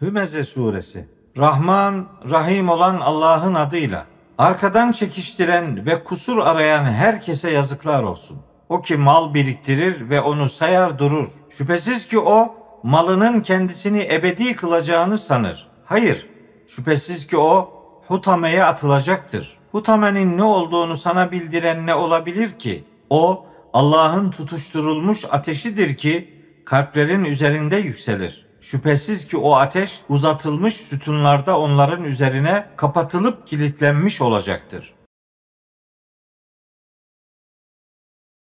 Hümeze suresi. Rahman, Rahim olan Allah'ın adıyla. Arkadan çekiştiren ve kusur arayan herkese yazıklar olsun. O ki mal biriktirir ve onu sayar durur. Şüphesiz ki o malının kendisini ebedi kılacağını sanır. Hayır, şüphesiz ki o hutameye atılacaktır. Hutamenin ne olduğunu sana bildiren ne olabilir ki? O Allah'ın tutuşturulmuş ateşidir ki kalplerin üzerinde yükselir. Şüphesiz ki o ateş uzatılmış sütunlarda onların üzerine kapatılıp kilitlenmiş olacaktır.